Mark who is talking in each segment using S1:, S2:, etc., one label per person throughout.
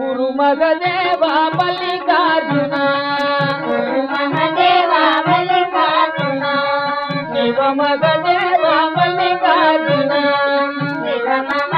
S1: గురు మగదేవ మల్లికార్జున.
S2: మహదేవ మల్లికార్జున.
S1: శివ మగదేవ మల్లికార్జున.
S2: శివ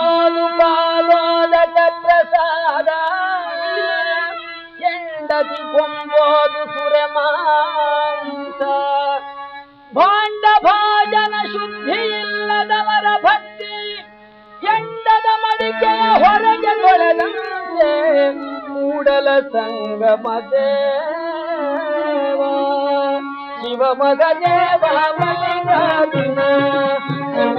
S1: ಕೊಂಬೋದು ಪಾಲೋದ ಪ್ರಸಾದ ಹೆಂಡತಿ ಕೊಂಬೋದು ಸುರಮಾಂಸ ಭಾಂಡ ಭಾಜನ ಶುದ್ಧಿ ಇಲ್ಲದವರ ಭಕ್ತಿ ಎಂಡದ ಮಡಿಕೆಯ ಹೊರಗೆ ತೊಳೆದಂತೆ ಮೂಡಲ ಸಂಗಮ ದೇವ ಶಿವ ಮಗ ದೇವ ಮಲ್ಲಿಕಾರ್ಜುನ
S2: శివ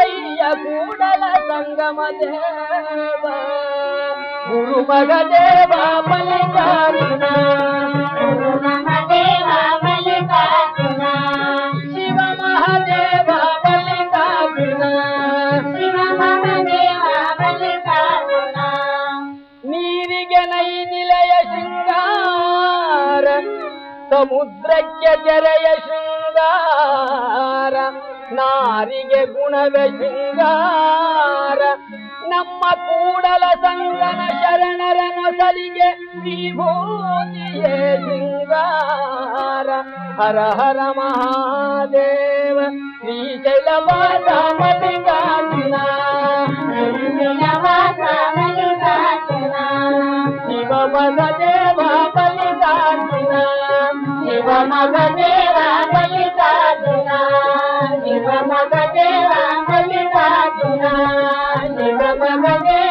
S1: ವೆಂಕಯ್ಯ ಕೂಡಲ ಸಂಗಮ ದೇವ ಗುರುಮಗ ದೇವ
S2: ಬಲಿಕಾರುಣ ಗುರುಮದೇವ ಬಲಿಕಾರುಣ
S1: ಶಿವ ಮಹಾದೇವ ಬಲಿಕಾರುಣ
S2: ಶಿವ ಮಹಾದೇವ ಬಲಿಕಾರುಣ
S1: ನೀರಿಗೆ ನೈ ನಿಲಯ ಶೃಂಗಾರ ಸಮುದ್ರಕ್ಕೆ ಜರೆಯ ಶೃಂಗಾರ ನಾರಿಗೆ ಗುಣವೇ ಶೃಂಗಾರ ನಮ್ಮ ಕೂಡಲ ಸಂಗನ ಶರಣರ ನಸಲಿಗೆ ವಿಭೂತಿಯೇ ಶೃಂಗಾರ ಹರ ಹರ ಮಹಾದೇವ ಶ್ರೀಶೈಲವಾದಿಗಾರ್ಜುನ ಶಿವ
S2: ಮಗ ದೇವ ಬಲಿಗಾರ್ಜುನ
S1: ಶಿವ ಮಗ ದೇವ موجي
S2: راه ملي پاتنا نڪم ڪم ڪم